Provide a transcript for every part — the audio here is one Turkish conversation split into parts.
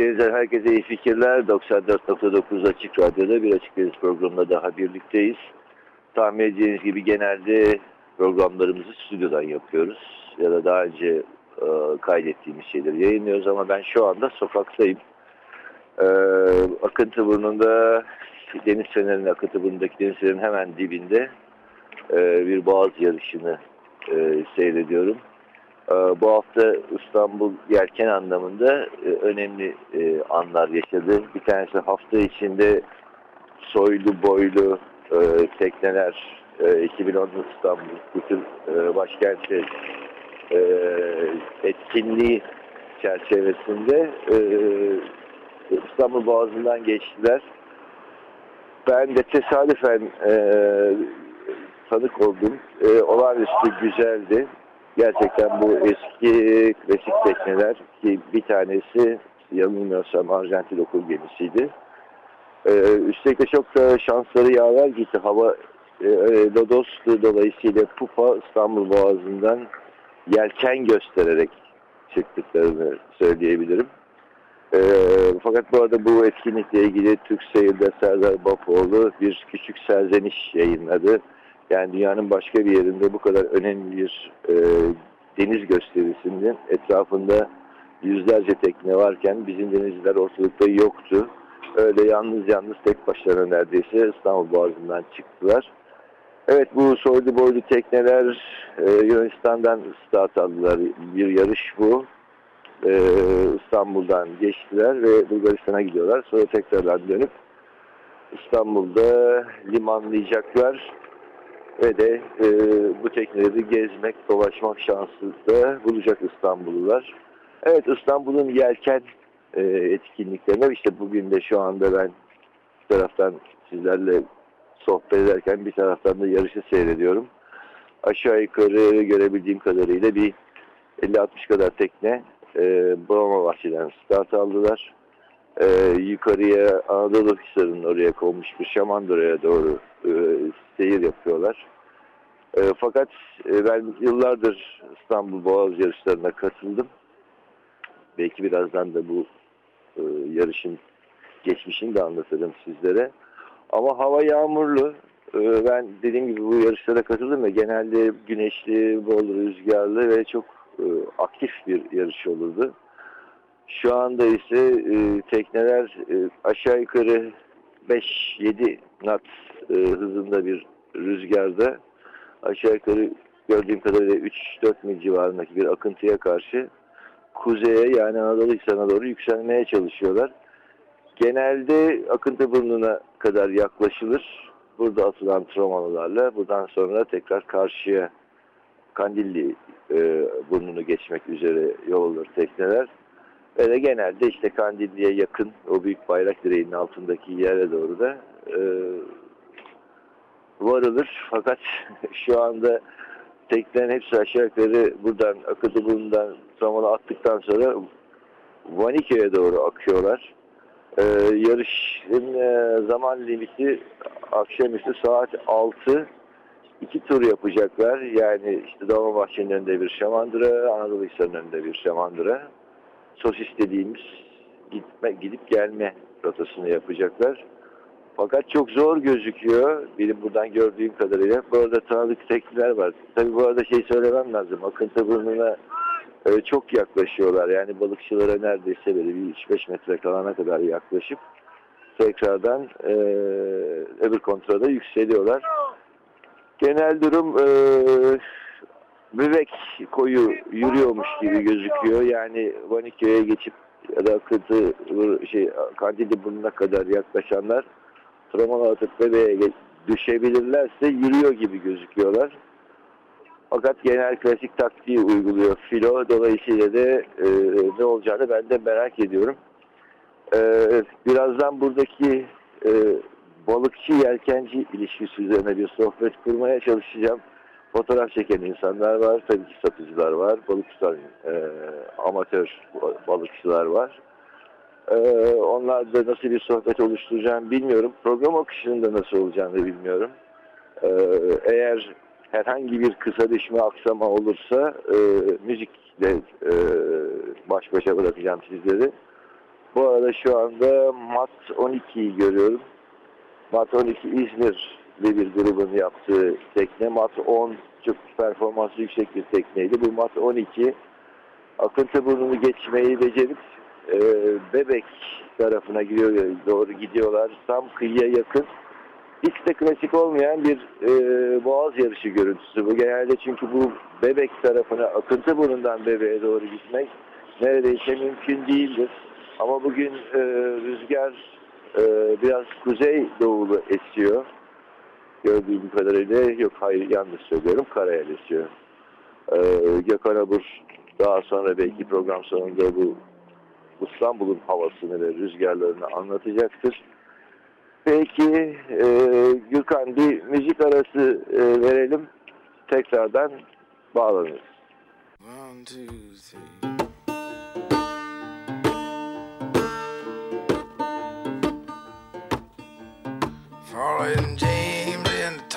Açık Deniz'den herkese iyi fikirler. 94.9 Açık Radyo'da bir Açık Deniz programında daha birlikteyiz. Tahmin edeceğiniz gibi genelde programlarımızı stüdyodan yapıyoruz. Ya da daha önce e, kaydettiğimiz şeyleri yayınlıyoruz ama ben şu anda sokaktayım. E, akıntı burnunda, deniz fenerinin akıntı burnundaki deniz fenerinin hemen dibinde e, bir boğaz yarışını e, seyrediyorum. Ee, Bu hafta İstanbul yelken anlamında e, önemli e, anlar yaşadı. Bir tanesi hafta içinde soylu boylu tekneler e, 2010 İstanbul e, başkenti etkinliği çerçevesinde İstanbul Boğazı'ndan geçtiler. Ben de tesadüfen tanık oldum. Olağanüstü güzeldi. Gerçekten bu eski klasik tekneler ki bir tanesi yanılmıyorsam Arjantin okul gemisiydi. Ee, üstelik de çok da şansları yaver gitti. Hava e, Lodos'tu dolayısıyla Pupa İstanbul Boğazı'ndan yelken göstererek çıktıklarını söyleyebilirim. Ee, fakat bu arada bu etkinlikle ilgili Türk Seyir'de Serdar Bapoğlu bir küçük serzeniş yayınladı. Yani dünyanın başka bir yerinde bu kadar önemli bir e, deniz gösterisinin etrafında yüzlerce tekne varken bizim denizciler ortalıkta yoktu. Öyle yalnız yalnız tek başlarına neredeyse İstanbul Boğazı'ndan çıktılar. Evet bu soylu boylu tekneler e, Yunanistan'dan start aldılar. Bir yarış bu. E, İstanbul'dan geçtiler ve Bulgaristan'a gidiyorlar. Sonra tekrardan dönüp İstanbul'da limanlayacaklar ve de e, bu tekneleri gezmek, dolaşmak şansı da bulacak İstanbullular. Evet İstanbul'un yelken e, etkinliklerine işte bugün de şu anda ben bir taraftan sizlerle sohbet ederken bir taraftan da yarışı seyrediyorum. Aşağı yukarı görebildiğim kadarıyla bir 50-60 kadar tekne e, Broma Bahçe'den start aldılar. E, yukarıya Anadolu Hisarı'nın oraya konmuş bir Şamandıra'ya doğru e, seyir yapıyorlar. E, fakat e, ben yıllardır İstanbul Boğaz yarışlarına katıldım. Belki birazdan da bu e, yarışın geçmişini de anlatırım sizlere. Ama hava yağmurlu. E, ben dediğim gibi bu yarışlara katıldım ve genelde güneşli, bol rüzgarlı ve çok e, aktif bir yarış olurdu. Şu anda ise e, tekneler e, aşağı yukarı 5-7 knot e, hızında bir rüzgarda aşağı yukarı gördüğüm kadarıyla 3-4 mil civarındaki bir akıntıya karşı kuzeye yani Anadolu Hisarı'na doğru yükselmeye çalışıyorlar. Genelde akıntı burnuna kadar yaklaşılır. Burada atılan travmalarla buradan sonra tekrar karşıya Kandilli e, burnunu geçmek üzere yol alır tekneler. De genelde işte Kandilli'ye yakın o büyük bayrak direğinin altındaki yere doğru da e, varılır. Fakat şu anda teknelerin hepsi aşağı yukarı buradan Akıdılığından Saman'a attıktan sonra Vaniköy'e doğru akıyorlar. Ee, yarışın e, zaman limiti akşamüstü saat 6 iki tur yapacaklar. Yani işte Dolmabahçe'nin önünde bir şamandıra, Anadolu Hisarı'nın önünde bir şamandıra. Sosis dediğimiz gitme, gidip gelme rotasını yapacaklar. Fakat çok zor gözüküyor. Benim buradan gördüğüm kadarıyla. Bu arada tanıdık tekniler var. Tabii bu arada şey söylemem lazım. Akıntı burnuna e, çok yaklaşıyorlar. Yani balıkçılara neredeyse böyle bir 3-5 metre kalana kadar yaklaşıp tekrardan e, öbür kontrada yükseliyorlar. Genel durum e, müvek koyu yürüyormuş gibi gözüküyor. Yani Vaniköy'e geçip ya da akıntı şey Kandilli burnuna kadar yaklaşanlar travmalı atıp bebeğe düşebilirlerse yürüyor gibi gözüküyorlar. Fakat genel klasik taktiği uyguluyor filo. Dolayısıyla da e, ne olacağını ben de merak ediyorum. E, birazdan buradaki e, balıkçı yelkenci ilişkisi üzerine bir sohbet kurmaya çalışacağım. Fotoğraf çeken insanlar var, tabii ki satıcılar var, balıkçılar, e, amatör balıkçılar var. E, onlar da nasıl bir sohbet oluşturacağını bilmiyorum. Program akışının da nasıl olacağını bilmiyorum. E, eğer herhangi bir kısa düşme aksama olursa e, müzikle e, baş başa bırakacağım sizleri. Bu arada şu anda Mat 12'yi görüyorum. Mat 12 İzmir'de bir grubun yaptığı tekne. Mat 10 çok performansı yüksek bir tekneydi. Bu Mat 12 akıntı burnunu geçmeyi becerip e, Bebek tarafına gidiyor, doğru gidiyorlar. Tam kıyıya yakın. Hiç de klasik olmayan bir e, boğaz yarışı görüntüsü bu. Genelde çünkü bu Bebek tarafına akıntı burnundan Bebek'e doğru gitmek neredeyse mümkün değildir. Ama bugün e, rüzgar e, biraz kuzey doğulu esiyor. Gördüğüm kadarıyla yok hayır yanlış söylüyorum karayel esiyor. E, Gökhan Abur daha sonra belki program sonunda bu İstanbul'un havasını ve rüzgarlarını anlatacaktır. Peki e, Gürkan bir müzik arası e, verelim. Tekrardan bağlanırız. One, two, three. Falling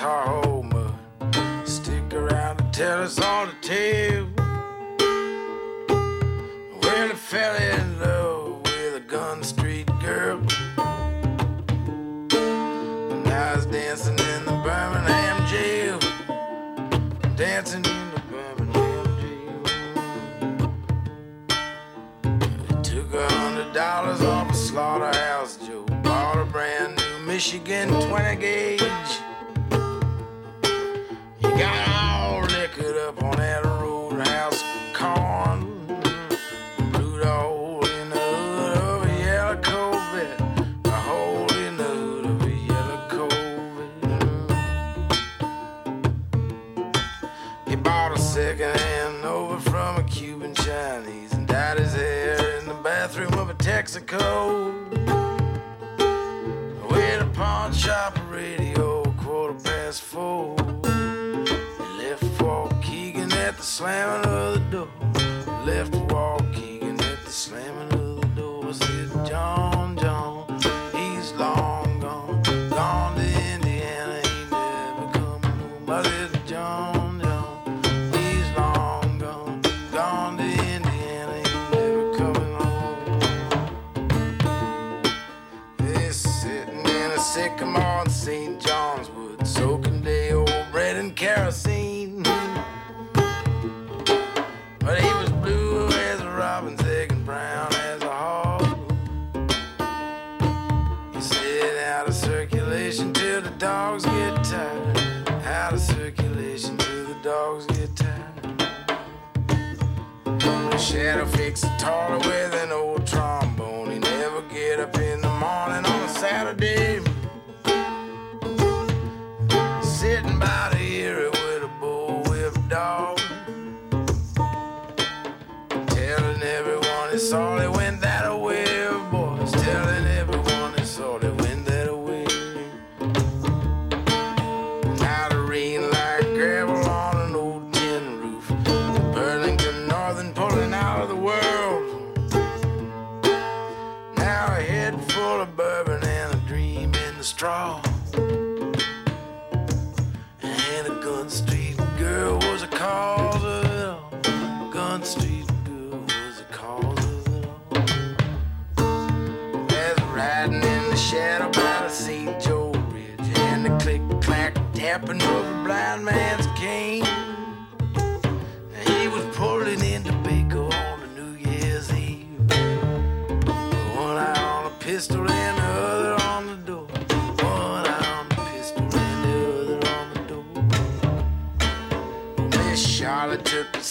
Tahoe. Stick around and tell us all the tale. Well, he fell in love with a gun street girl. And I was dancing in the Birmingham jail. Dancing in the Birmingham jail. He took a hundred dollars off a slaughterhouse Joe. Bought a brand new Michigan 20 gauge. Of a Texaco pawn shop radio, quarter past four. Left Waukegan at the slamming of the door. Left that'll fix it all.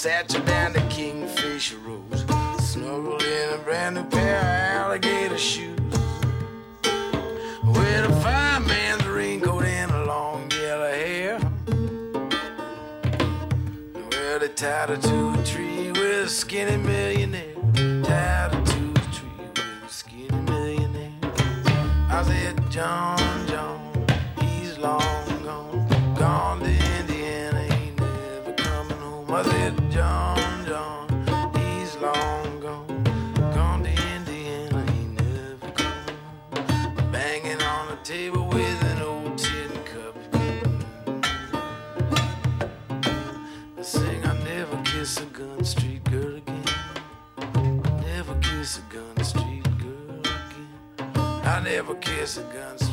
Satchel down to Kingfisher Rose. Snuggled in a brand new pair of alligator shoes. With a fine man's raincoat and a long yellow hair. Well, they tied her to a tree with a skinny millionaire. Tied her to a tree with a skinny millionaire. I said, John, It's guns.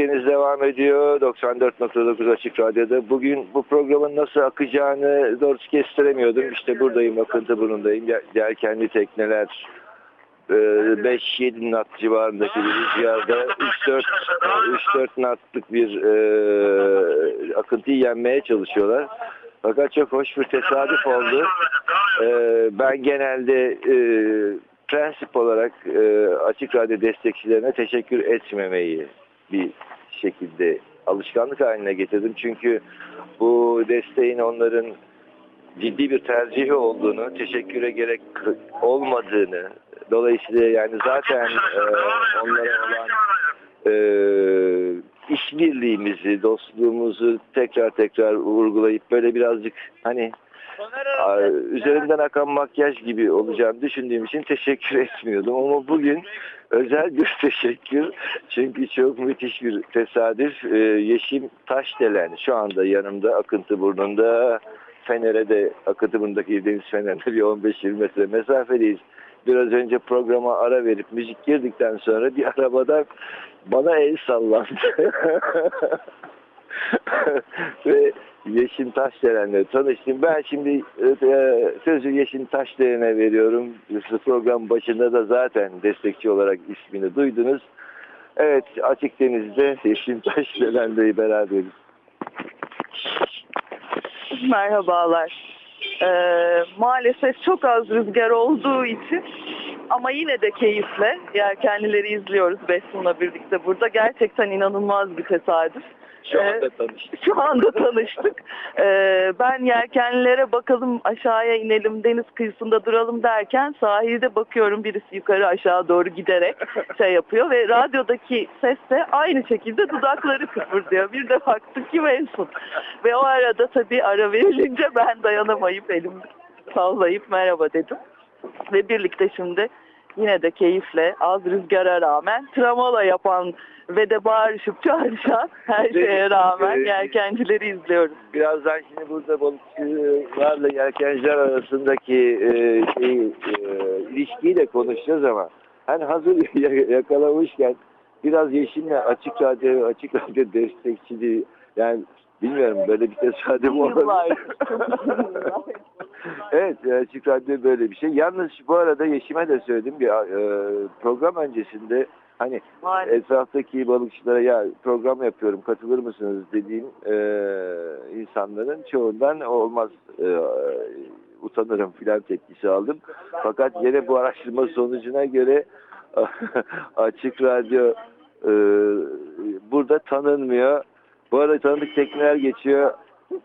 Evet Açık Deniz devam ediyor. 94.9 Açık Radyo'da. Bugün bu programın nasıl akacağını doğrusu kestiremiyordum. İşte buradayım, akıntı burundayım. Yel- Yelkenli tekneler, 5-7 knot civarındaki bir rüzgarda 3-4 3-4 knotlık bir e, akıntıyı yenmeye çalışıyorlar. Fakat çok hoş bir tesadüf oldu. E, ben genelde e, prensip olarak e, Açık Radyo destekçilerine teşekkür etmemeyi bir şekilde alışkanlık haline getirdim. Çünkü bu desteğin onların ciddi bir tercihi olduğunu, teşekküre gerek olmadığını, dolayısıyla yani zaten e, onlara olan e, işbirliğimizi, dostluğumuzu tekrar tekrar vurgulayıp böyle birazcık hani üzerinden akan makyaj gibi olacağını düşündüğüm için teşekkür etmiyordum. Ama bugün özel bir teşekkür. Çünkü çok müthiş bir tesadüf. Ee, Yeşim Taşdelen şu anda yanımda akıntı burnunda. Fener'e de akıntı burnundaki deniz fenerine bir 15-20 metre mesafedeyiz. Biraz önce programa ara verip müzik girdikten sonra bir arabadan bana el sallandı. Ve Yeşim Taşderen'le tanıştım. Ben şimdi e, sözü Yeşim Taşderen'e veriyorum. Program başında da zaten destekçi olarak ismini duydunuz. Evet Açık Deniz'de Yeşim Taşderen'le beraberiz. Merhabalar. Ee, maalesef çok az rüzgar olduğu için ama yine de keyifle yelkenlileri izliyoruz Besun'la birlikte burada. Gerçekten inanılmaz bir tesadüf. Şu Ee, anda tanıştık. Şu anda tanıştık. Ee, ben yelkenlilere bakalım aşağıya inelim deniz kıyısında duralım derken sahilde bakıyorum birisi yukarı aşağı doğru giderek şey yapıyor ve radyodaki ses de aynı şekilde dudakları kıpırdıyor. Bir de baktık ki Benson. Ve o arada tabii ara verilince ben dayanamayıp elimi sallayıp merhaba dedim. Ve birlikte şimdi yine de keyifle az rüzgara rağmen travma yapan ve de bağırışıp çağrışan her şeye rağmen yelkencileri izliyoruz. Birazdan şimdi burada balıkçılarla yelkenciler arasındaki e, şey, e, ilişkiyi de konuşacağız ama hani hazır yakalamışken biraz Yeşim'le Açık Radyo, Açık Radyo destekçiliği yani bilmiyorum böyle bir tesadüf olabilir. Evet e, Açık Radyo böyle bir şey. Yalnız bu arada Yeşim'e de söyledim bir e, program öncesinde hani Maalesef. etraftaki balıkçılara ya program yapıyorum katılır mısınız dediğim e, insanların çoğundan olmaz e, utanırım filan tepkisi aldım. Fakat yine bu araştırma sonucuna göre açık radyo e, burada tanınmıyor. Bu arada tanıdık tekneler geçiyor.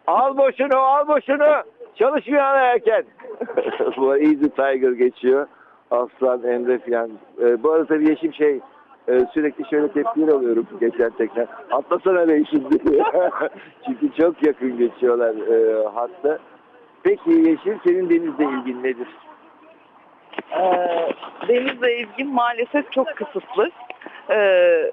Al boşunu al boşunu çalışmıyor ana erken. bu Easy Tiger geçiyor. Aslan, Emre filan. E, bu arada tabii Yeşim şey e, sürekli şöyle tepkiler alıyorum geçen tekne. Atlasana be Yeşim diye. Çünkü çok yakın geçiyorlar e, hatta. Peki Yeşim senin denizle ilgin nedir? Ee, denizle ilgim maalesef çok kısıtlı. Ee,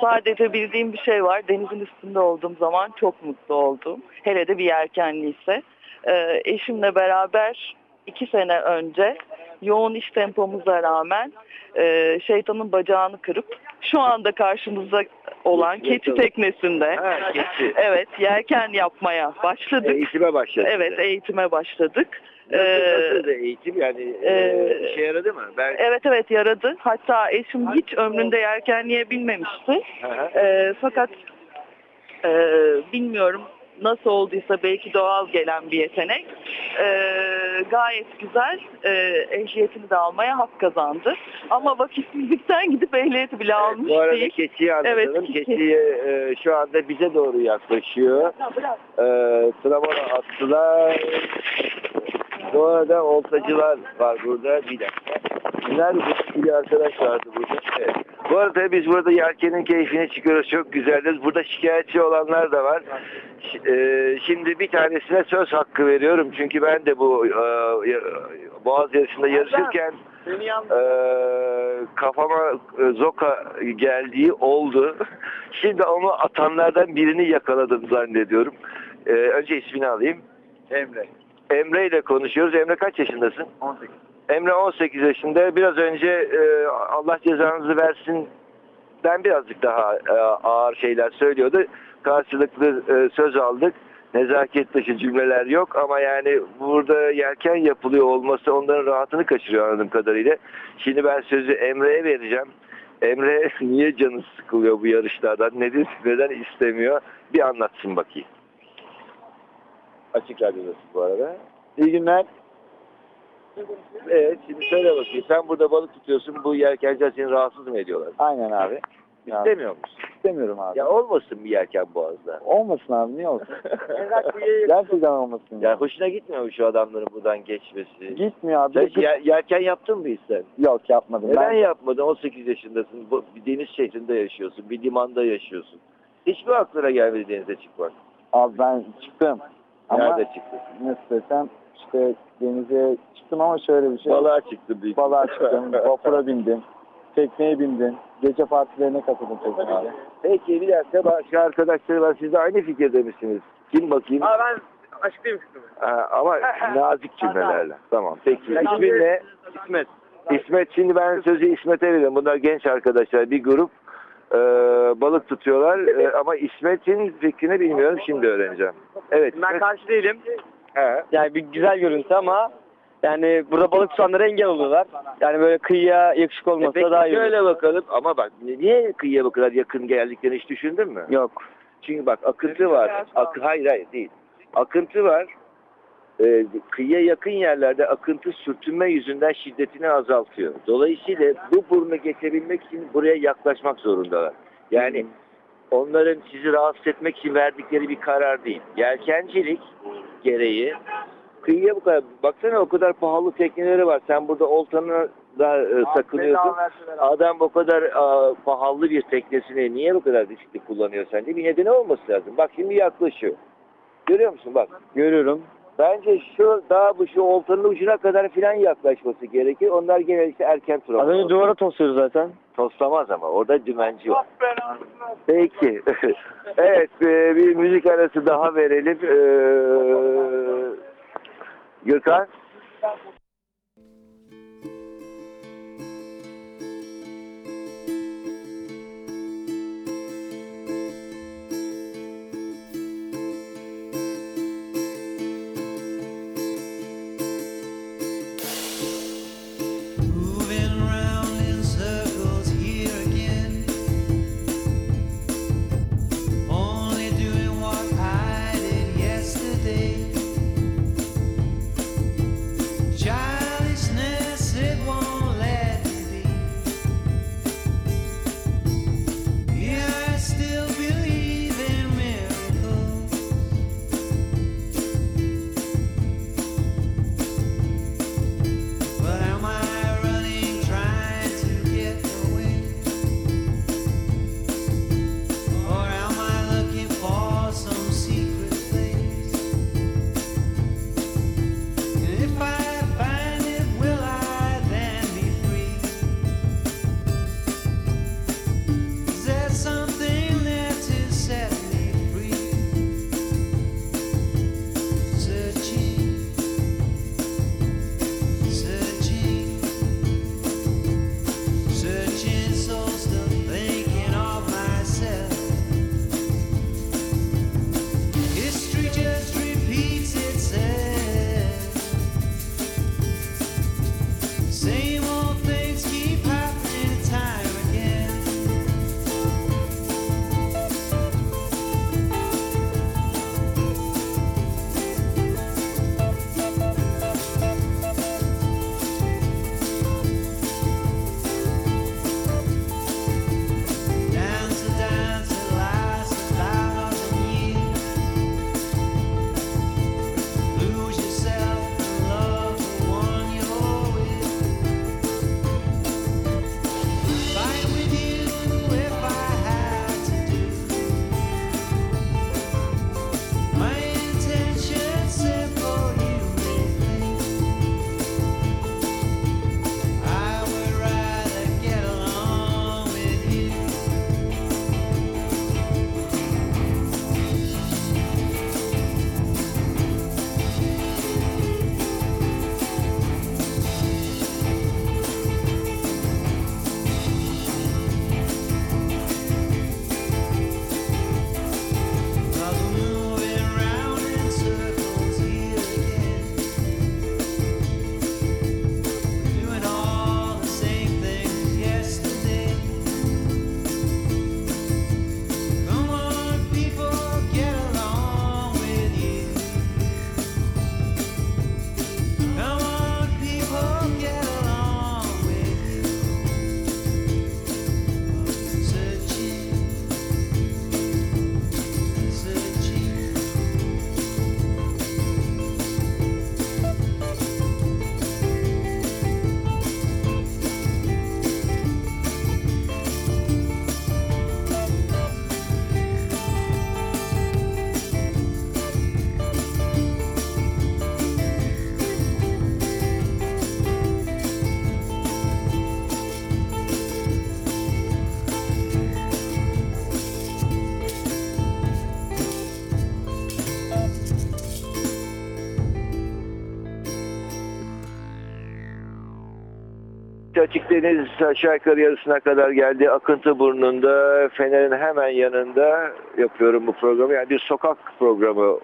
sadece bildiğim bir şey var. Denizin üstünde olduğum zaman çok mutlu oldum. Hele de bir yelkenliyse. Ee, eşimle beraber iki sene önce yoğun iş tempomuza rağmen e, şeytanın bacağını kırıp şu anda karşımızda olan keçi teknesinde Ha, keçi. evet yelken yapmaya başladık. Eğitime başladı. Evet eğitime başladık. Nasıl, Ee, nasıldı eğitim yani e, e, işe yaradı mı? Ben Evet evet yaradı. Hatta eşim hiç ömründe yelkenliğe binmemişti. Hı hı. Ee, fakat e, bilmiyorum nasıl olduysa belki doğal gelen bir yetenek. Ee, gayet güzel e, ehliyetini de almaya hak kazandı. Ama vakitsizlikten gidip ehliyeti bile almış Bu arada değil. keçiyi anlatalım. Evet, keçi. E, şu anda bize doğru yaklaşıyor. E, tramvana attılar. Bu arada oltacılar var burada. Bir dakika. Nerede bu bir arkadaş vardı burada? Evet. Bu arada biz burada yelkenin keyfine çıkıyoruz. Çok güzeliz. Burada şikayetçi olanlar da var. E, şimdi bir tanesine söz hakkı veriyorum. Çünkü ben de bu e, Boğaz yarışında yarışırken e, kafama zoka geldiği oldu. Şimdi onu atanlardan birini yakaladım zannediyorum. Önce ismini alayım. Emre. Emre ile konuşuyoruz. Emre kaç yaşındasın? 18. Emre 18 yaşında. Biraz önce e, Allah cezanızı versin ben birazcık daha e, ağır şeyler söylüyordu. Karşılıklı e, söz aldık. Nezaket dışı cümleler yok ama yani burada yelken yapılıyor olması onların rahatını kaçırıyor anladığım kadarıyla. Şimdi ben sözü Emre'ye vereceğim. Emre niye canı sıkılıyor bu yarışlardan? Nedir, neden istemiyor? Bir anlatsın bakayım. Açık radyodasın bu arada. İyi günler. Evet şimdi söyle bakayım. Sen burada balık tutuyorsun. Bu yelkenciler seni rahatsız mı ediyorlar? Aynen abi. İstemiyor musun? istemiyorum abi. Ya olmasın bir yelken boğazda. Olmasın abi niye olsun? Gerçekten olmasın. Ya hoşuna gitmiyor mu şu adamların buradan geçmesi? Gitmiyor abi. Sen hiç yel- yelken yaptın mı hiç sen? Yok yapmadım. Neden Ben yapmadın? 18 yaşındasın. Bu- Bir deniz şehrinde yaşıyorsun. Bir limanda yaşıyorsun. Hiç mi aklına gelmedi denize çıkmak? abi ben çıktım. Ama Nerede çıktın? nasıl desem işte denize çıktım ama şöyle bir şey. Balığa çıktın büyük. Balığa çıktım. vapura bindim. Tekneye bindim. Gece partilerine katıldım tekneye. Peki bir dakika başka arkadaşları var. Siz de aynı fikirde misiniz? Kim bakayım? Aa ben açıklayayım. Ha, ama nazik cümlelerle. Tamam. Peki. İsmin ne? İsmet. İsmet şimdi ben sözü İsmet'e veriyorum. Bunlar genç arkadaşlar bir grup e, balık tutuyorlar E, ama İsmet'in fikrini bilmiyorum şimdi öğreneceğim. Evet. Ben karşı değilim. He. Yani bir güzel görüntü ama yani burada balık tutanlara engel oluyorlar. Yani böyle kıyıya yakışık E olması peki da daha iyi şöyle bakalım ama bak niye kıyıya bu kadar yakın geldiklerini hiç düşündün mü? Yok. Çünkü bak akıntı var. Ak hayır hayır değil. Akıntı var. Ee, kıyıya yakın yerlerde akıntı sürtünme yüzünden şiddetini azaltıyor. Dolayısıyla bu burnu geçebilmek için buraya yaklaşmak zorundalar. Yani onların sizi rahatsız etmek için verdikleri bir karar değil. Yelkencilik gereği kıyıya bu kadar baksana o kadar pahalı tekneleri var. Sen burada oltanı da e, takılıyorsun. Adam bu kadar e, pahalı bir teknesini niye bu kadar riskli kullanıyor sence? Bir nedeni olması lazım. Bak şimdi yaklaşıyor. Görüyor musun bak? Görüyorum. Bence şu daha bu şu oltanın ucuna kadar filan yaklaşması gerekir. Onlar genellikle erken tur Az önce duvara tosluyoruz zaten. Toslamaz ama orada dümenci var. Peki. evet e, bir müzik arası daha verelim. Ee, Gürkan. Açık Deniz aşağı yukarı yarısına kadar geldi. Akıntı burnunda, Fener'in hemen yanında yapıyorum bu programı. Yani bir sokak programı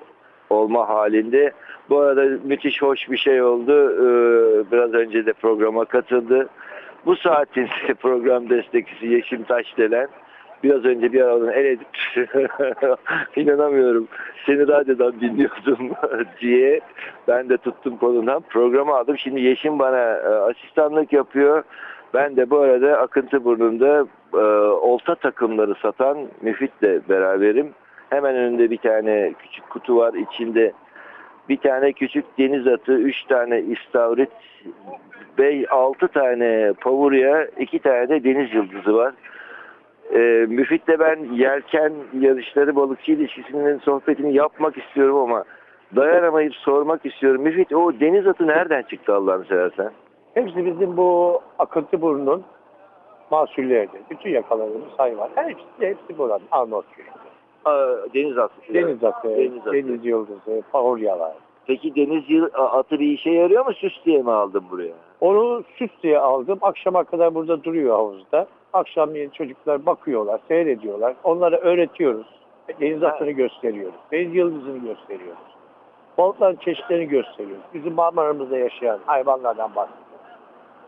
olma halinde. Bu arada müthiş hoş bir şey oldu. Ee, biraz önce de programa katıldı. Bu saatin program destekçisi Yeşim Taşdelen biraz önce bir aradan el edip inanamıyorum seni radyodan dinliyordum diye ben de tuttum kolundan programı aldım. Şimdi Yeşim bana e, asistanlık yapıyor. Ben de bu arada Akıntı Burnu'nda e, olta takımları satan Müfit'le beraberim. Hemen önünde bir tane küçük kutu var. İçinde bir tane küçük deniz atı, üç tane istavrit, bey altı tane pavurya, iki tane de deniz yıldızı var. Ee, Müfit'le ben yelken yarışları balıkçı ilişkisinin sohbetini yapmak istiyorum ama dayanamayıp sormak istiyorum. Müfit o deniz atı nereden çıktı Allah'ını seversen? Hepsi bizim bu akıntı burnunun mahsullerdi. Bütün yakaladığımız hayvan. Hepsi, hepsi buradan. Arnavutköy. Aa, deniz atı. Deniz atı, Deniz deniz, atı. yıldızı, pahuryalar. Peki deniz atı bir işe yarıyor mu? Süs diye mi aldın buraya? Onu süs diye aldım. Akşama kadar burada duruyor havuzda. Akşamleyin çocuklar bakıyorlar, seyrediyorlar. Onlara öğretiyoruz. Deniz atını gösteriyoruz. Deniz yıldızını gösteriyoruz. Balıkların çeşitlerini gösteriyoruz. Bizim Marmara'mızda yaşayan hayvanlardan bahsediyoruz.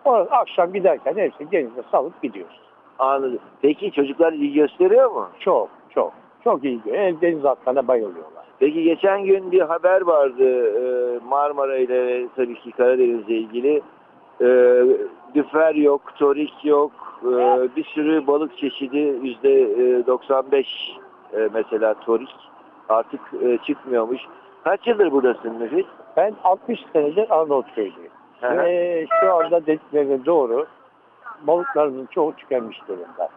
Sonra akşam giderken hepsini denize salıp gidiyoruz. Anladım. Peki çocuklar ilgi gösteriyor mu? Çok, çok. Çok iyi. Yani deniz atlarına bayılıyorlar. Peki geçen gün bir haber vardı e, Marmara ile tabii ki Karadeniz'le ilgili. E, Düfer yok, torik yok, e, bir sürü balık çeşidi yüzde e, 95 e, mesela torik artık e, çıkmıyormuş. Kaç yıldır buradasın Müfit? Ben 60 senedir Arnavutköy'deyim. Ve şu anda dediklerine doğru balıklarımızın çoğu tükenmiş durumda.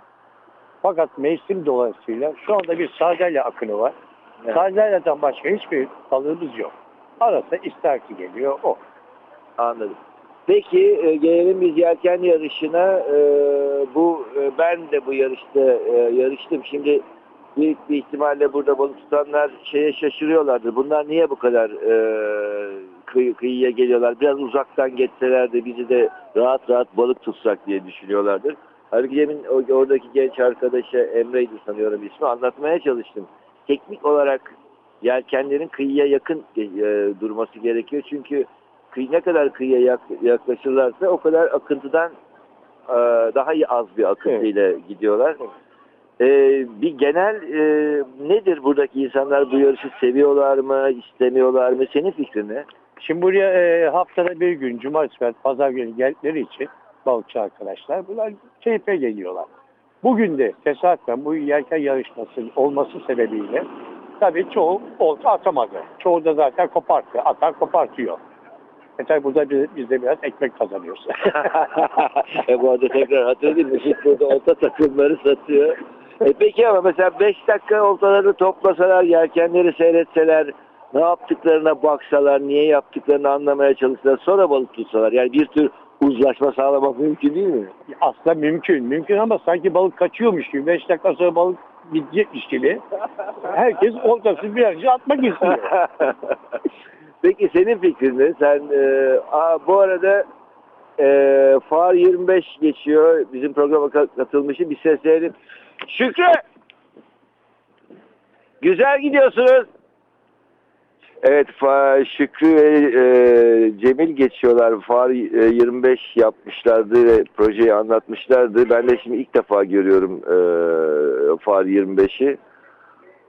Fakat mevsim dolayısıyla şu anda bir sardalya akını var. Evet. Sardalya'dan başka hiçbir balığımız yok. Arası ister ki geliyor o. Anladım. Peki e, gelelim biz yelken yarışına. E, bu e, ben de bu yarışta e, yarıştım. Şimdi büyük bir ihtimalle burada balık tutanlar şeye şaşırıyorlardır. Bunlar niye bu kadar e, kıy- kıyıya geliyorlar? Biraz uzaktan geçseler de bizi de rahat rahat balık tutsak diye düşünüyorlardır. Halbuki demin oradaki genç arkadaşa Emre'ydi sanıyorum ismi anlatmaya çalıştım. Teknik olarak yelkenlerin kıyıya yakın e, durması gerekiyor. Çünkü kıy, ne kadar kıyıya yak- yaklaşırlarsa o kadar akıntıdan e, daha iyi az bir akıntıyla gidiyorlar. E, bir genel e, nedir buradaki insanlar bu yarışı seviyorlar mı, istemiyorlar mı? Senin fikrin ne? Şimdi buraya e, haftada bir gün, cumartesi ve pazar günü geldikleri için balıkçı arkadaşlar bunlar keyfe geliyorlar. Bugün de tesadüfen bu yelken yarışması olması sebebiyle tabii çoğu olta atamadı. Çoğu da zaten koparttı. Atan kopartıyor. E burada biz, biz de biraz ekmek kazanıyoruz. e, bu arada tekrar hatırlayayım. Mesut burada olta takımları satıyor. E, peki ama mesela 5 dakika oltaları toplasalar, yelkenleri seyretseler, ne yaptıklarına baksalar, niye yaptıklarını anlamaya çalışsalar, sonra balık tutsalar. Yani bir tür uzlaşma sağlamak mümkün değil mi? Aslında mümkün. Mümkün ama sanki balık kaçıyormuş gibi. 5 dakika sonra balık gidecekmiş gibi. Herkes oltasını bir an önce atmak istiyor. Peki senin fikrin ne? Sen e, aa, bu arada e, Far 25 geçiyor. Bizim programa ka- katılmışım. Bir sesleyelim. Şükrü! Güzel gidiyorsunuz. Evet Fa- Şükrü ve e, Cemil geçiyorlar. Far e, 25 yapmışlardı ve projeyi anlatmışlardı. Ben de şimdi ilk defa görüyorum e, Far 25'i.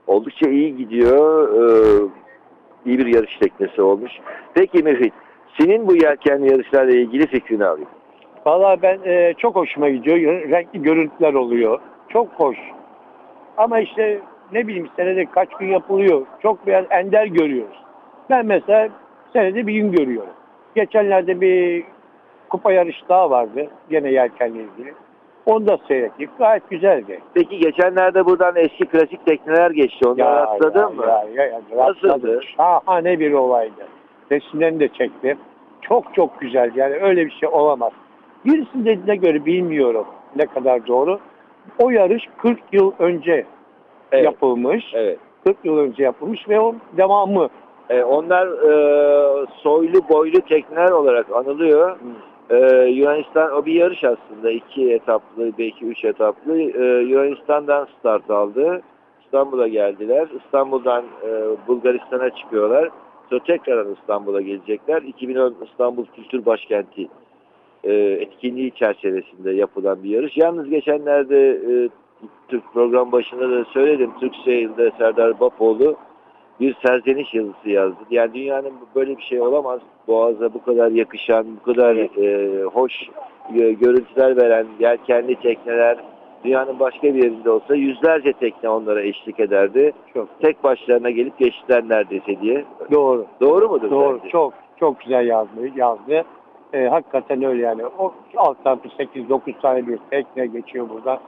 Oldukça iyi gidiyor. E, iyi bir yarış teknesi olmuş. Peki Müfit, senin bu yelken yarışlarla ilgili fikrini alayım. Valla ben e, çok hoşuma gidiyor. Renkli görüntüler oluyor. Çok hoş. Ama işte ne bileyim senede kaç gün yapılıyor. Çok biraz ender görüyoruz. Ben mesela senede bir gün görüyorum. Geçenlerde bir kupa yarışı daha vardı. Gene yelkenle ilgili. Onu da seyrettik. Gayet güzeldi. Peki geçenlerde buradan eski klasik tekneler geçti. Onları atladın mı? Ya, ya, ya, Nasıldı? Şahane bir olaydı. Resimlerini de çektim. Çok çok güzel. Yani öyle bir şey olamaz. Birisi dediğine göre bilmiyorum ne kadar doğru. O yarış 40 yıl önce Evet. yapılmış. Evet. 40 yıl önce yapılmış ve o devamı. E, onlar e, soylu boylu tekneler olarak anılıyor. Ee, Yunanistan o bir yarış aslında. iki etaplı belki üç etaplı. Ee, Yunanistan'dan start aldı. İstanbul'a geldiler. İstanbul'dan e, Bulgaristan'a çıkıyorlar. Sonra tekrardan İstanbul'a gelecekler. 2010 İstanbul Kültür Başkenti e, etkinliği çerçevesinde yapılan bir yarış. Yalnız geçenlerde e, Türk program başında da söyledim. Türk Seyir'de Serdar Bapoğlu bir serzeniş yazısı yazdı. Yani dünyanın böyle bir şey olamaz. Boğaz'a bu kadar yakışan, bu kadar e, hoş e, görüntüler veren yelkenli tekneler dünyanın başka bir yerinde olsa yüzlerce tekne onlara eşlik ederdi. Çok. Tek başlarına gelip geçtiler neredeyse diye. Doğru. Doğru mudur? Doğru. sence? Çok çok güzel yazdı. yazdı. Ee, hakikaten öyle yani. O alt tarafı 8-9 tane bir tekne geçiyor burada.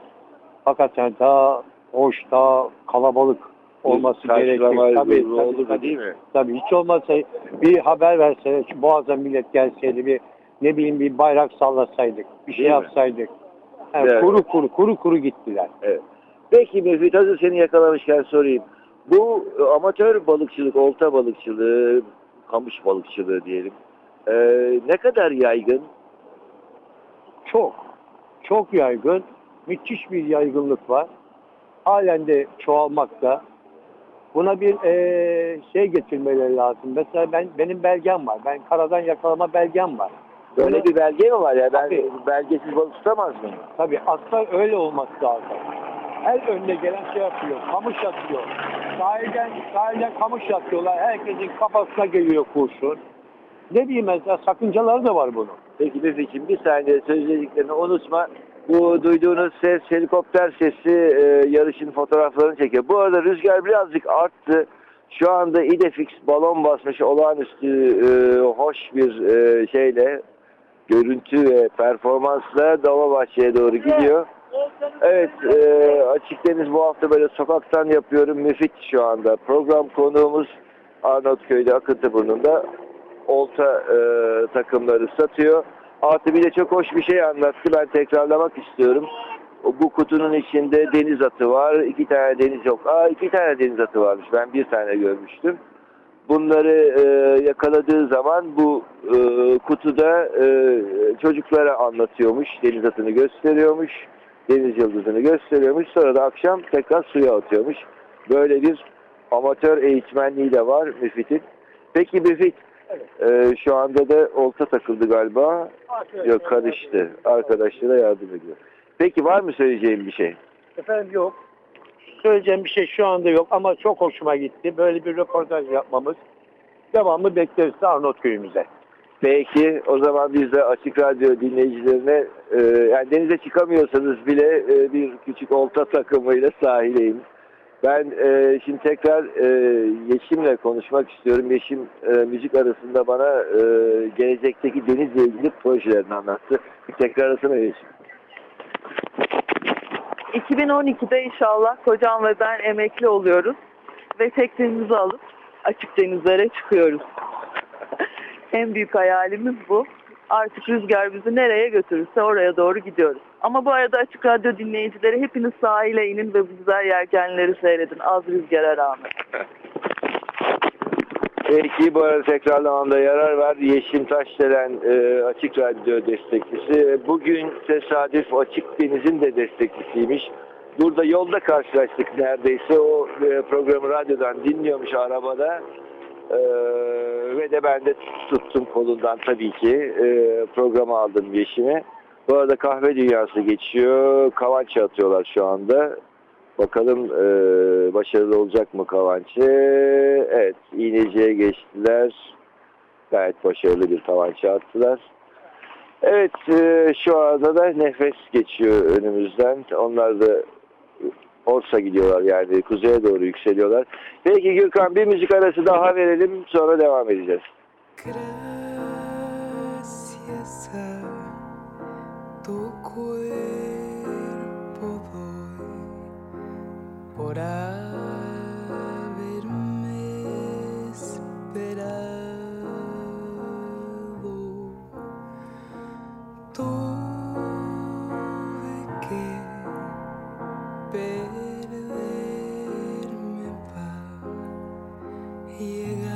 Hakikaten daha hoş, daha kalabalık olması gerekiyor. Tabii, durumu tabii, değil mi? Tabii hiç olmazsa bir haber verse, şu Boğaz'a millet gelseydi bir ne bileyim bir bayrak sallasaydık, bir şey Değil yapsaydık. Yani Evet. Kuru kuru kuru kuru gittiler. Evet. Peki Mevlüt hazır seni yakalamışken sorayım. Bu e, amatör balıkçılık, olta balıkçılığı, kamış balıkçılığı diyelim. e, ne kadar yaygın? Çok, çok yaygın. Müthiş bir yaygınlık var. Halen de çoğalmakta. Buna bir eee, şey getirmeleri lazım. Mesela ben benim belgem var. Ben karadan yakalama belgem var. Böyle bir belge mi var ya? Ben Tabii. belgesiz balık tutamaz mıyım? Tabii aslında öyle olması lazım. Her önüne gelen şey yapıyor. Kamış atıyor. Sahilden, sahilden kamış atıyorlar. Herkesin kafasına geliyor kurşun. Ne diyeyim mesela sakıncaları da var bunun. Peki Mevlüt'ciğim bir saniye söylediklerini unutma. Bu duyduğunuz ses helikopter sesi e, yarışın fotoğraflarını çekiyor. Bu arada rüzgar birazcık arttı. Şu anda Idefix balon basmış olağanüstü e, hoş bir e, şeyle görüntü ve performansla Dolmabahçe'ye doğru gidiyor. Evet, e, Açık Deniz bu hafta böyle sokaktan yapıyorum. Müfit şu anda. Program konuğumuz Arnavutköy'de Akıntıburnu'nda olta e, takımları satıyor. Artı bir de çok hoş bir şey anlattı. Ben tekrarlamak istiyorum. Bu kutunun içinde deniz atı var. iki tane deniz yok. Aa iki tane deniz atı varmış. Ben bir tane görmüştüm. Bunları e, yakaladığı zaman bu e, kutuda e, çocuklara anlatıyormuş. Deniz atını gösteriyormuş. Deniz yıldızını gösteriyormuş. Sonra da akşam tekrar suya atıyormuş. Böyle bir amatör eğitmenliği de var Müfit'in. Peki Müfit e, şu anda da olta takıldı galiba. Yok karıştı. Arkadaşlara yardım ediyor. Peki var mı söyleyeceğim bir şey? Efendim yok. Söyleyeceğim bir şey şu anda yok ama çok hoşuma gitti. Böyle bir röportaj yapmamız. Devamlı bekleriz Arnavutköy'ümüze. Peki o zaman biz de Açık Radyo dinleyicilerine e, yani denize çıkamıyorsanız bile e, bir küçük olta takımıyla sahile inin. Ben e, şimdi tekrar e, Yeşim'le konuşmak istiyorum. Yeşim e, müzik arasında bana e, gelecekteki denizle ilgili projelerini anlattı. Bir tekrar arasına Yeşim. 2012'de inşallah kocam ve ben emekli oluyoruz ve teknemizi alıp açık denizlere çıkıyoruz. en büyük hayalimiz bu. Artık rüzgar bizi nereye götürürse oraya doğru gidiyoruz. Ama bu arada Açık Radyo dinleyicileri hepiniz sahile inin ve bu güzel yelkenleri seyredin az rüzgara rağmen. Peki bu arada tekrarlamamda yarar var. Yeşim Taşdelen e, Açık Radyo destekçisi. Bugün tesadüf Açık Deniz'in de destekçisiymiş. Burada yolda karşılaştık neredeyse. O e, programı radyodan dinliyormuş arabada. E, ve de ben de tuttum kolundan tabii ki. E, programı aldım Yeşim'e. Bu arada kahve dünyası geçiyor. Kavança atıyorlar şu anda. Bakalım e, başarılı olacak mı Kavançe? Evet, İğneci'ye geçtiler. Gayet başarılı bir Kavançe attılar. Evet, e, şu anda da nefes geçiyor önümüzden. Onlar da Orsa gidiyorlar yani kuzeye doğru yükseliyorlar. Peki Gürkan bir müzik arası daha verelim sonra devam edeceğiz. Gracias cuerpo doy por haberme esperado. Tuve que perderme para llegar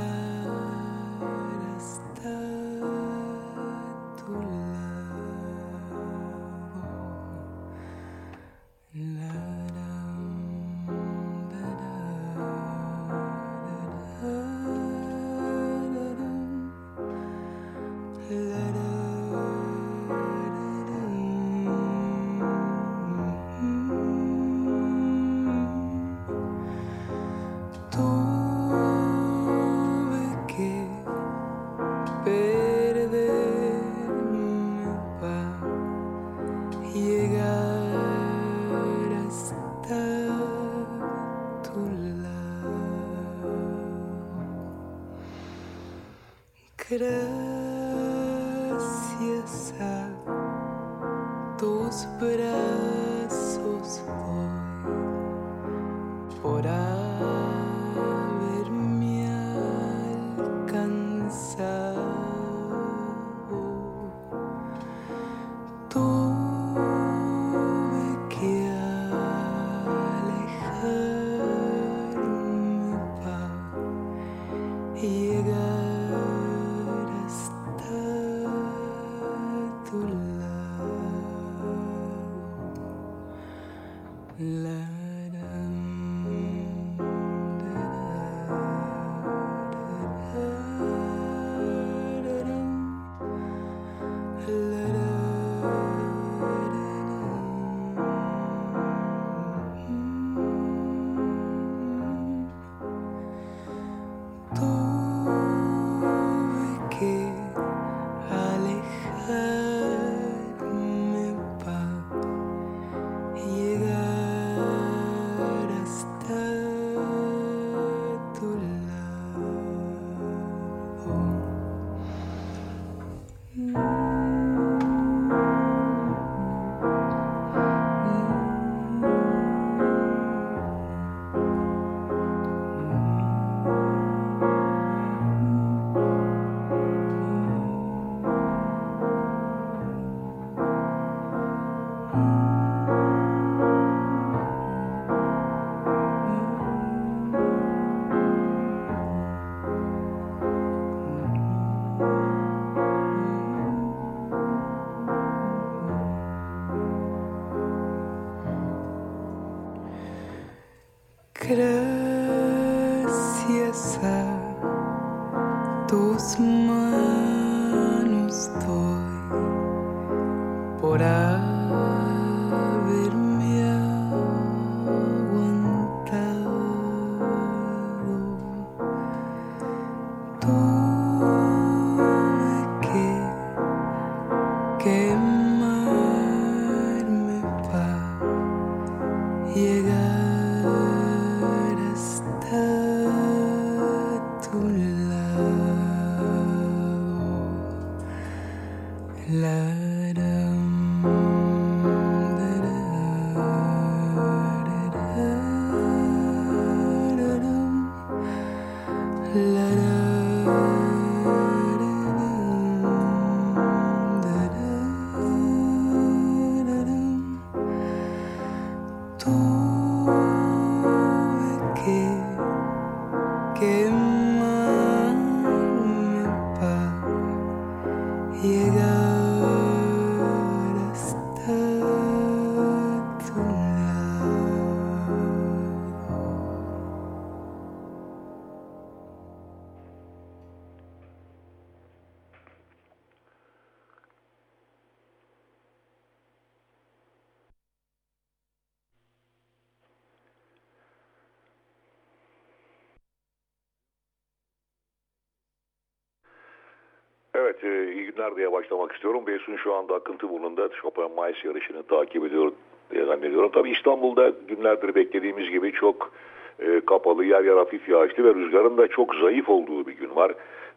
e, diye başlamak istiyorum. Beysun şu anda akıntı burnunda Chopin Mayıs yarışını takip ediyor diye zannediyorum. Tabii İstanbul'da günlerdir beklediğimiz gibi çok e, kapalı, yer yer hafif yağışlı ve rüzgarın da çok zayıf olduğu bir gün var.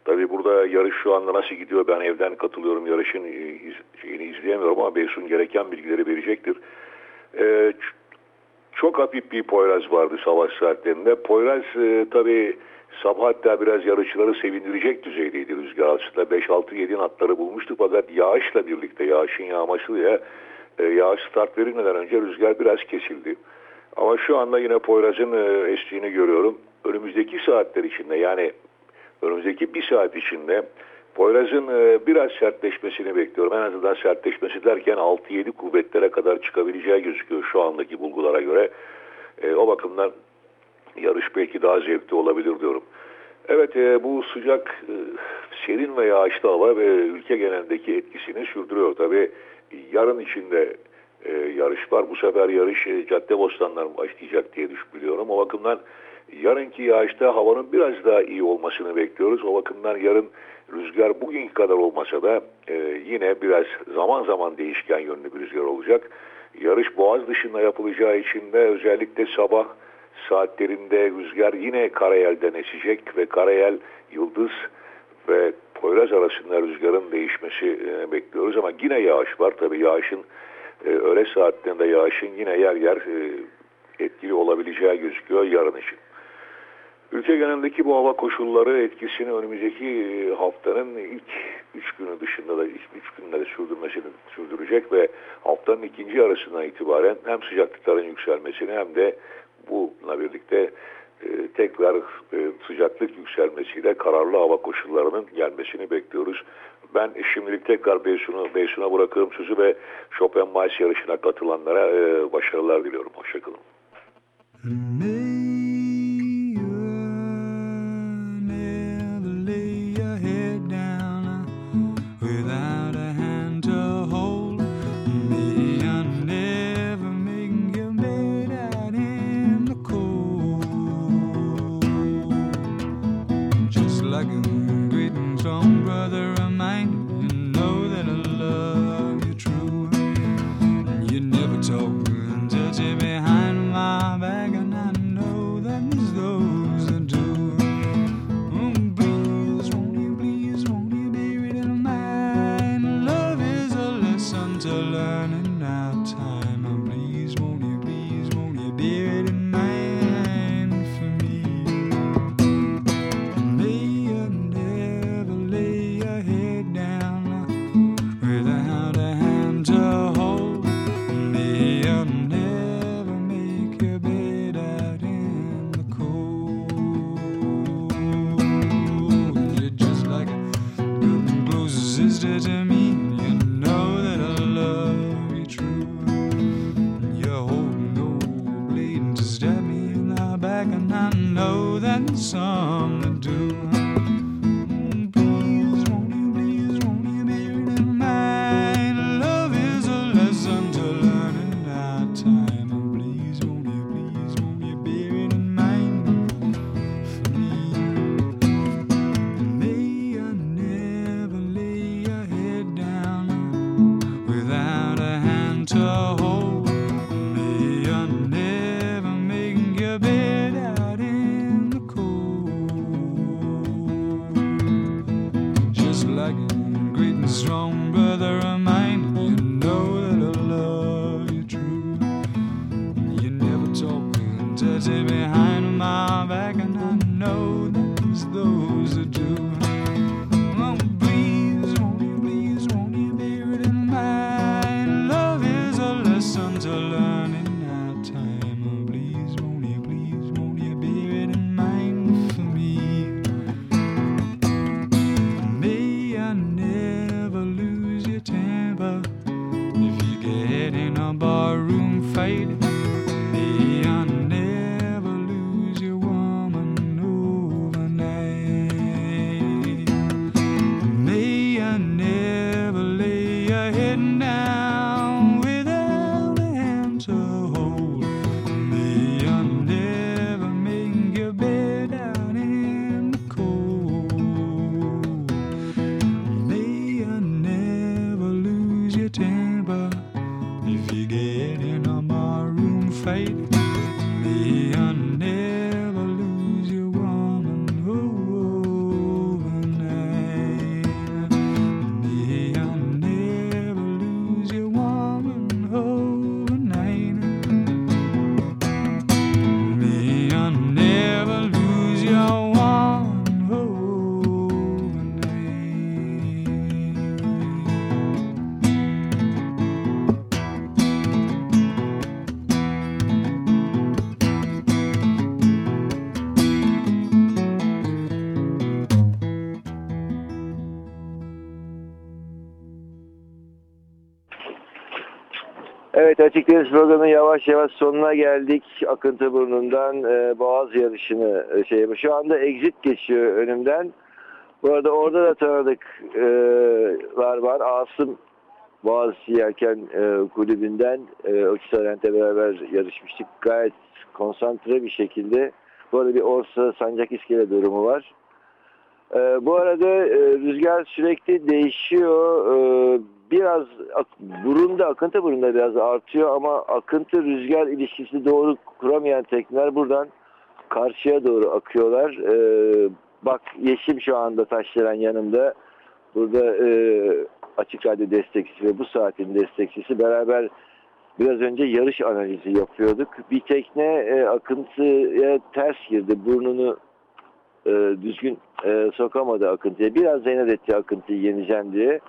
Tabii burada yarış şu anda nasıl gidiyor ben evden katılıyorum yarışın e, iz- şeyini izleyemiyorum ama Beysun gereken bilgileri verecektir. E, çok hafif bir Poyraz vardı savaş saatlerinde. Poyraz e, tabii sabah hatta biraz yarışçıları sevindirecek düzeydeydi rüzgar altında. 5-6-7 natları bulmuştu fakat yağışla birlikte yağışın yağmasıyla e, yağış start verilmeden önce rüzgar biraz kesildi. Ama şu anda yine Poyraz'ın e, estiğini görüyorum. Önümüzdeki saatler içinde yani önümüzdeki bir saat içinde Poyraz'ın e, biraz sertleşmesini bekliyorum. En azından sertleşmesi derken 6-7 kuvvetlere kadar çıkabileceği gözüküyor şu andaki bulgulara göre. E, o bakımdan yarış belki daha zevkli olabilir diyorum. Evet e, bu sıcak, e, serin ve yağışlı hava ve ülke genelindeki etkisini sürdürüyor. Tabi yarın içinde e, yarış var. Bu sefer yarış e, cadde bostanlar başlayacak diye düşünüyorum. O bakımdan yarınki yağışta havanın biraz daha iyi olmasını bekliyoruz. O bakımdan yarın rüzgar bugünkü kadar olmasa da e, yine biraz zaman zaman değişken yönlü bir rüzgar olacak. Yarış Boğaz dışında yapılacağı için de özellikle sabah saatlerinde rüzgar yine Karayel'den esecek ve Karayel Yıldız ve Poyraz arasında rüzgarın değişmesi e, bekliyoruz ama yine yağış var. Tabii yağışın e, öğle saatlerinde yağışın yine yer yer e, etkili olabileceği gözüküyor yarın için. Ülke genelindeki bu hava koşulları etkisini önümüzdeki haftanın ilk 3 günü dışında da ilk 3 günde de sürdürmesini sürdürecek ve haftanın ikinci yarısından itibaren hem sıcaklıkların yükselmesini hem de Bununla birlikte e, tekrar e, sıcaklık yükselmesiyle kararlı hava koşullarının gelmesini bekliyoruz. Ben şimdilik tekrar Beysun'a Beysun bırakıyorum sözü ve Chopin Mayıs yarışına katılanlara e, başarılar diliyorum. Hoşçakalın. faded Efendim sloganın yavaş yavaş sonuna geldik. Akıntı burnundan e, boğaz yarışını e, şey yapıyor. Şu anda exit geçiyor önümden. Bu arada orada da tanıdıklar e, var. Asım Boğaziçi Yelken e, Kulübü'nden e, Oçisarent'le beraber yarışmıştık. Gayet konsantre bir şekilde. Bu arada bir Orsa Sancak İskele durumu var. E, bu arada e, rüzgar sürekli değişiyor. E, biraz burunda, akıntı burunda biraz artıyor ama akıntı rüzgar ilişkisi doğru kuramayan tekneler buradan karşıya doğru akıyorlar. E, bak Yeşim şu anda taşlayan yanımda. Burada e, Açık Radyo destekçisi ve bu saatin destekçisi beraber biraz önce yarış analizi yapıyorduk. Bir tekne e, akıntıya ters girdi. Burnunu e, düzgün e, sokamadı akıntıya. Biraz zeynep etti akıntıyı yeneceğim diye.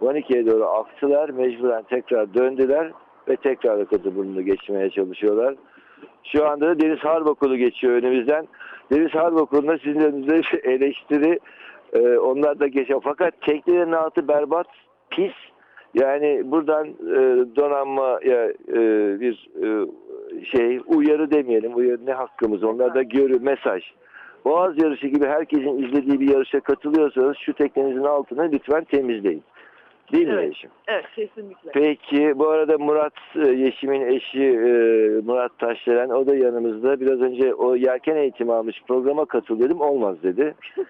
Vanike'ye doğru aktılar. Mecburen tekrar döndüler ve tekrar akıntı burnunu geçmeye çalışıyorlar. Şu anda da Deniz Harp Okulu geçiyor önümüzden. Deniz Harp Okulu'nda sizin önünüzde eleştiri e, onlar da geçiyor. Fakat teknelerin altı berbat, pis. Yani buradan e, donanmaya e, bir e, şey uyarı demeyelim. Uyarı ne hakkımız? Onlar da görü mesaj. Boğaz yarışı gibi herkesin izlediği bir yarışa katılıyorsanız şu teknenizin altını lütfen temizleyin. Değil mi Evet. Yeşim? Evet kesinlikle. Peki bu arada Murat e, Yeşim'in eşi e, Murat Taşdelen o da yanımızda. Biraz önce o yelken eğitimi almış programa katıl dedim olmaz dedi.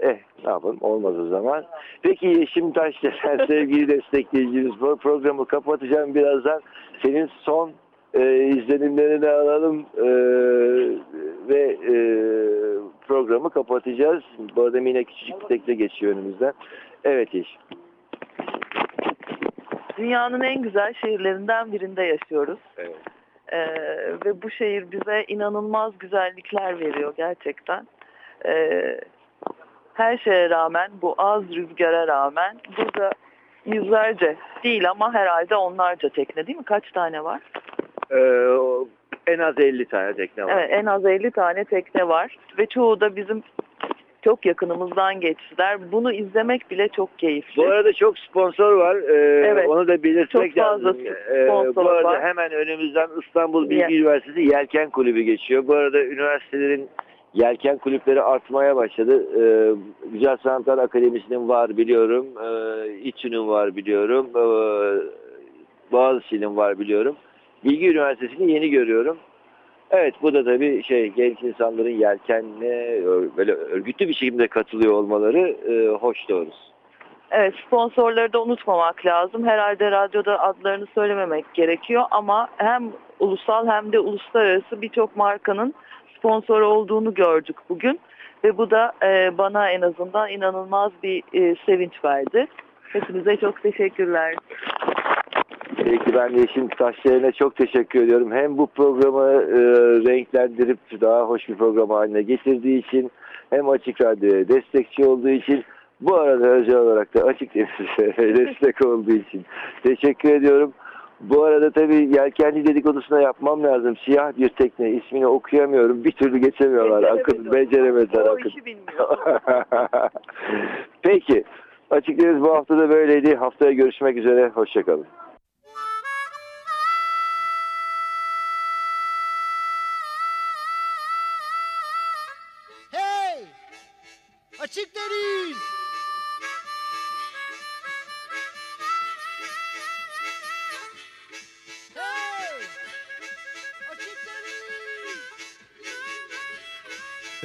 eh ne yapalım olmaz o zaman. Peki Yeşim Taşdelen sevgili destekleyicimiz bu programı kapatacağım birazdan. Senin son e, izlenimlerini alalım e, ve e, programı kapatacağız. Bu arada Mine küçücük bir tekne geçiyor önümüzden. Evet Yeşim. Dünyanın en güzel şehirlerinden birinde yaşıyoruz. Evet. Ee, ve bu şehir bize inanılmaz güzellikler veriyor gerçekten. Ee, her şeye rağmen, bu az rüzgara rağmen burada yüzlerce değil ama herhalde onlarca tekne değil mi? Kaç tane var? Ee, en az 50 tane tekne var. Evet, en az 50 tane tekne var ve çoğu da bizim çok yakınımızdan geçtiler. Bunu izlemek bile çok keyifli. Bu arada çok sponsor var. Ee, Evet. Onu da belirtmek Çok fazla lazım. Ee, bu arada var. hemen önümüzden İstanbul Bilgi Ye- Üniversitesi Yelken Kulübü geçiyor. Bu arada üniversitelerin yelken kulüpleri artmaya başladı. Ee, Güzel Sanatlar Akademisi'nin var biliyorum. Ee, İTÜ'nün var biliyorum. Ee, Boğaziçi'nin var biliyorum. Bilgi Üniversitesi'ni yeni görüyorum. Evet bu da tabii şey genç insanların yelkenle böyle örgütlü bir şekilde katılıyor olmaları e, hoş doğrusu. Evet sponsorları da unutmamak lazım. Herhalde radyoda adlarını söylememek gerekiyor ama hem ulusal hem de uluslararası birçok markanın sponsor olduğunu gördük bugün. Ve bu da e, bana en azından inanılmaz bir e, sevinç verdi. Hepinize çok teşekkürler. Peki ben Yeşim Taşları'na çok teşekkür ediyorum. Hem bu programı e, renklendirip daha hoş bir program haline getirdiği için hem Açık Radyo'ya destekçi olduğu için bu arada özel olarak da Açık Deniz'e destek olduğu için teşekkür ediyorum. Bu arada tabii yelkenli dedikodusuna yapmam lazım. Siyah bir tekne ismini okuyamıyorum. Bir türlü geçemiyorlar. Akın, beceremediler. O Akın. Peki. Açık Deniz bu hafta da böyleydi. Haftaya görüşmek üzere. Hoşçakalın.